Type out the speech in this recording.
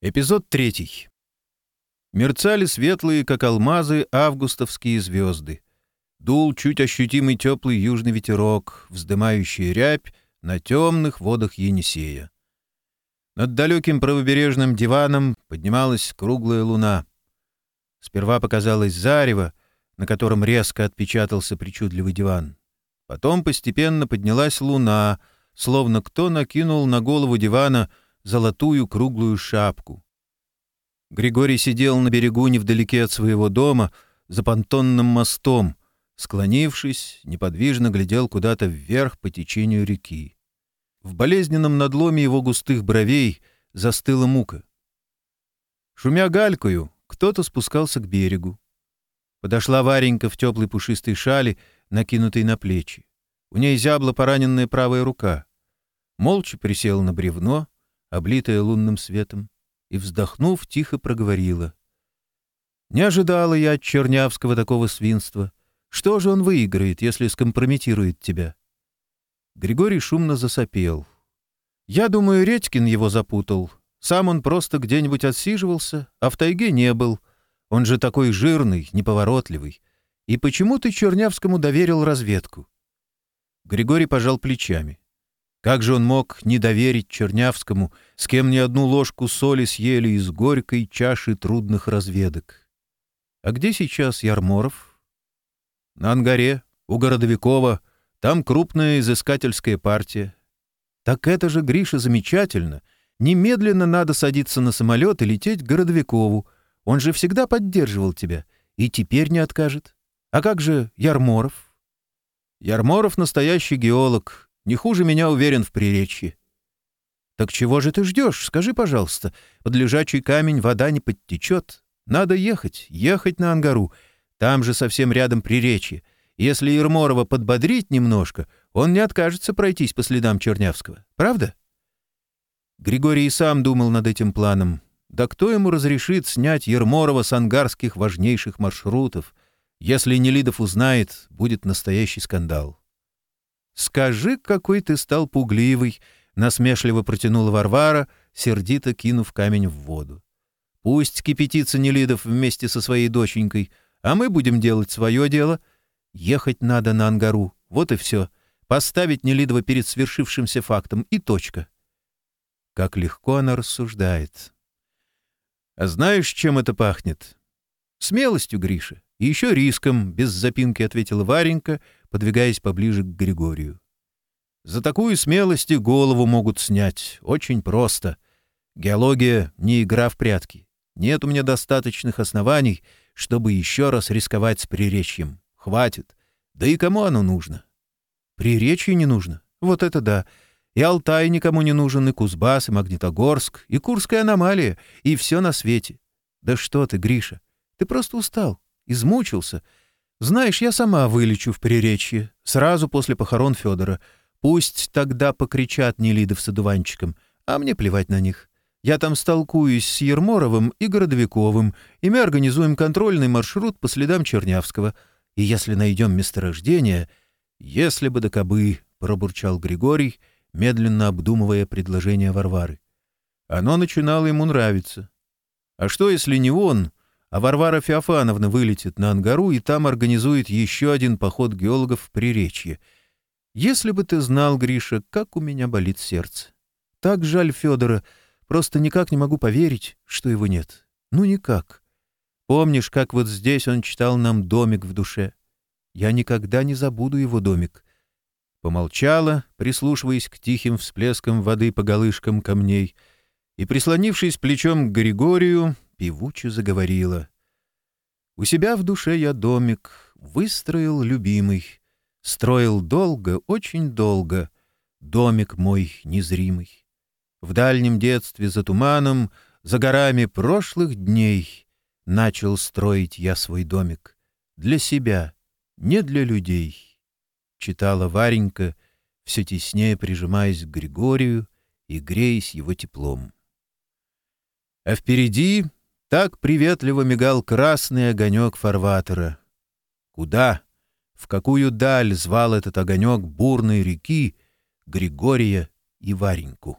Эпизод третий. Мерцали светлые, как алмазы, августовские звезды. Дул чуть ощутимый теплый южный ветерок, вздымающий рябь на темных водах Енисея. Над далеким правобережным диваном поднималась круглая луна. Сперва показалось зарево, на котором резко отпечатался причудливый диван. Потом постепенно поднялась луна, словно кто накинул на голову дивана — золотую круглую шапку. Григорий сидел на берегу невдалеке от своего дома, за понтонным мостом, склонившись, неподвижно глядел куда-то вверх по течению реки. В болезненном надломе его густых бровей застыла мука. Шумя галькою, кто-то спускался к берегу. Подошла Варенька в теплой пушистой шале, накинутой на плечи. У ней зябла пораненная правая рука. Молча присел на бревно, облитая лунным светом, и, вздохнув, тихо проговорила. «Не ожидала я от Чернявского такого свинства. Что же он выиграет, если скомпрометирует тебя?» Григорий шумно засопел. «Я думаю, Редькин его запутал. Сам он просто где-нибудь отсиживался, а в тайге не был. Он же такой жирный, неповоротливый. И почему ты Чернявскому доверил разведку?» Григорий пожал плечами. Как же он мог не доверить Чернявскому, с кем ни одну ложку соли съели из горькой чаши трудных разведок? А где сейчас Ярморов? На Ангаре, у Городовикова, там крупная изыскательская партия. Так это же, Гриша, замечательно. Немедленно надо садиться на самолет и лететь к Городовикову. Он же всегда поддерживал тебя и теперь не откажет. А как же Ярморов? Ярморов настоящий геолог, не хуже меня уверен в приречье. «Так чего же ты ждешь? Скажи, пожалуйста. Под лежачий камень вода не подтечет. Надо ехать, ехать на Ангару. Там же совсем рядом приречье. Если Ерморова подбодрить немножко, он не откажется пройтись по следам Чернявского. Правда?» Григорий и сам думал над этим планом. Да кто ему разрешит снять Ерморова с ангарских важнейших маршрутов? Если Нелидов узнает, будет настоящий скандал. «Скажи, какой ты стал пугливый!» — насмешливо протянула Варвара, сердито кинув камень в воду. «Пусть кипятится Нелидов вместе со своей доченькой, а мы будем делать свое дело. Ехать надо на Ангару, вот и все. Поставить Нелидова перед свершившимся фактом и точка». Как легко она рассуждает. «А знаешь, чем это пахнет?» «Смелостью, Гриша, и еще риском», — без запинки ответила Варенька — подвигаясь поближе к Григорию. «За такую смелость и голову могут снять. Очень просто. Геология — не игра в прятки. Нет у меня достаточных оснований, чтобы еще раз рисковать с приречьем. Хватит. Да и кому оно нужно? Приречье не нужно. Вот это да. И Алтай никому не нужен, и Кузбасс, и Магнитогорск, и Курская аномалия, и все на свете. Да что ты, Гриша, ты просто устал, измучился, знаешь, я сама вылечу в Приречье, сразу после похорон Федора. Пусть тогда покричат Нелидов с одуванчиком, а мне плевать на них. Я там столкуюсь с Ерморовым и Городовиковым, и мы организуем контрольный маршрут по следам Чернявского. И если найдем месторождение... Если бы до кобы, — пробурчал Григорий, медленно обдумывая предложение Варвары. Оно начинало ему нравиться. А что, если не он, а Варвара Феофановна вылетит на Ангару и там организует еще один поход геологов в Приречье. Если бы ты знал, Гриша, как у меня болит сердце. Так жаль Федора, просто никак не могу поверить, что его нет. Ну никак. Помнишь, как вот здесь он читал нам «Домик в душе»? Я никогда не забуду его домик. Помолчала, прислушиваясь к тихим всплескам воды по галышкам камней, и, прислонившись плечом к Григорию, певуче заговорила. «У себя в душе я домик выстроил любимый, строил долго, очень долго, домик мой незримый. В дальнем детстве за туманом, за горами прошлых дней начал строить я свой домик. Для себя, не для людей», — читала Варенька, все теснее прижимаясь к Григорию и греясь его теплом. А впереди так приветливо мигал красный огонек фарватера. Куда, в какую даль звал этот огонек бурной реки Григория и Вареньку?